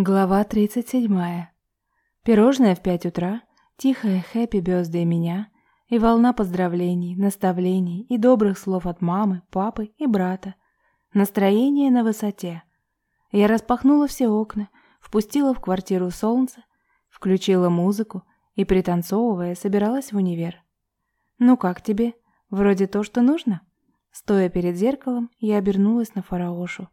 Глава 37. Пирожное в пять утра, тихая хэппи бёзды меня и волна поздравлений, наставлений и добрых слов от мамы, папы и брата. Настроение на высоте. Я распахнула все окна, впустила в квартиру солнце, включила музыку и, пританцовывая, собиралась в универ. «Ну как тебе? Вроде то, что нужно?» Стоя перед зеркалом, я обернулась на фараошу.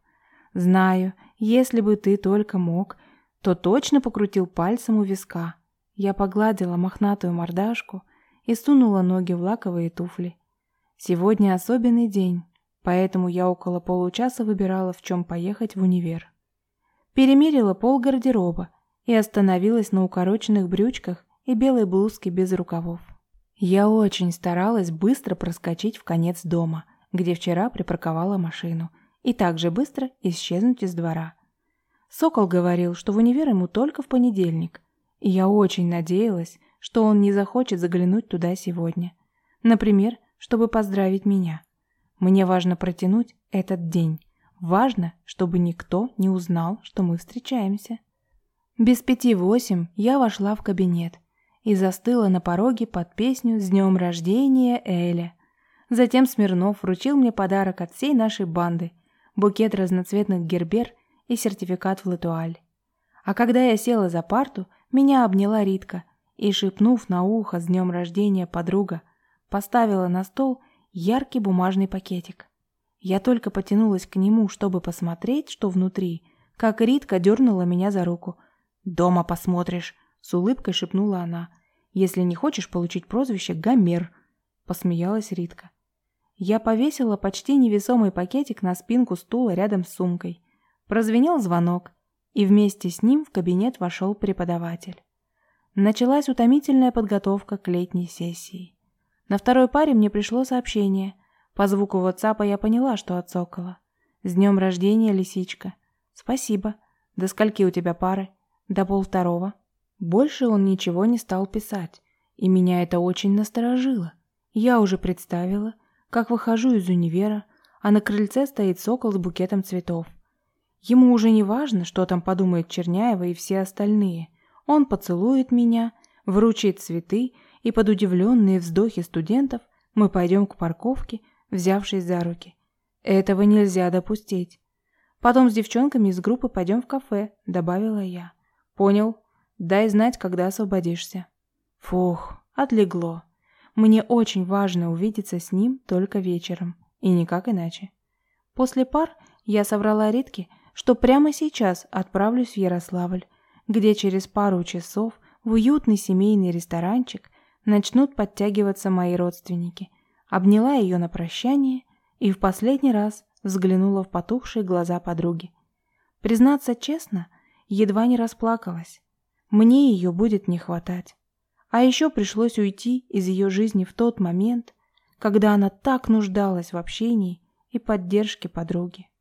Знаю, если бы ты только мог, то точно покрутил пальцем у виска. Я погладила мохнатую мордашку и сунула ноги в лаковые туфли. Сегодня особенный день, поэтому я около получаса выбирала, в чем поехать в универ. Перемерила пол гардероба и остановилась на укороченных брючках и белой блузке без рукавов. Я очень старалась быстро проскочить в конец дома, где вчера припарковала машину – и так же быстро исчезнуть из двора. Сокол говорил, что в универ ему только в понедельник, и я очень надеялась, что он не захочет заглянуть туда сегодня. Например, чтобы поздравить меня. Мне важно протянуть этот день. Важно, чтобы никто не узнал, что мы встречаемся. Без пяти восемь я вошла в кабинет и застыла на пороге под песню «С днем рождения, Эля». Затем Смирнов вручил мне подарок от всей нашей банды – букет разноцветных гербер и сертификат в Латуаль. А когда я села за парту, меня обняла Ритка и, шепнув на ухо с днем рождения подруга, поставила на стол яркий бумажный пакетик. Я только потянулась к нему, чтобы посмотреть, что внутри, как Ритка дернула меня за руку. «Дома посмотришь», — с улыбкой шепнула она. «Если не хочешь получить прозвище Гомер», — посмеялась Ритка. Я повесила почти невесомый пакетик на спинку стула рядом с сумкой. Прозвенел звонок, и вместе с ним в кабинет вошел преподаватель. Началась утомительная подготовка к летней сессии. На второй паре мне пришло сообщение. По звуку WhatsApp я поняла, что от. «С днем рождения, лисичка!» «Спасибо. До скольки у тебя пары?» «До полвторого». Больше он ничего не стал писать, и меня это очень насторожило. Я уже представила, как выхожу из универа, а на крыльце стоит сокол с букетом цветов. Ему уже не важно, что там подумает Черняева и все остальные. Он поцелует меня, вручит цветы, и под удивленные вздохи студентов мы пойдем к парковке, взявшись за руки. Этого нельзя допустить. Потом с девчонками из группы пойдем в кафе, добавила я. Понял. Дай знать, когда освободишься. Фух, отлегло. Мне очень важно увидеться с ним только вечером, и никак иначе. После пар я соврала Ритке, что прямо сейчас отправлюсь в Ярославль, где через пару часов в уютный семейный ресторанчик начнут подтягиваться мои родственники. Обняла ее на прощание и в последний раз взглянула в потухшие глаза подруги. Признаться честно, едва не расплакалась. Мне ее будет не хватать. А еще пришлось уйти из ее жизни в тот момент, когда она так нуждалась в общении и поддержке подруги.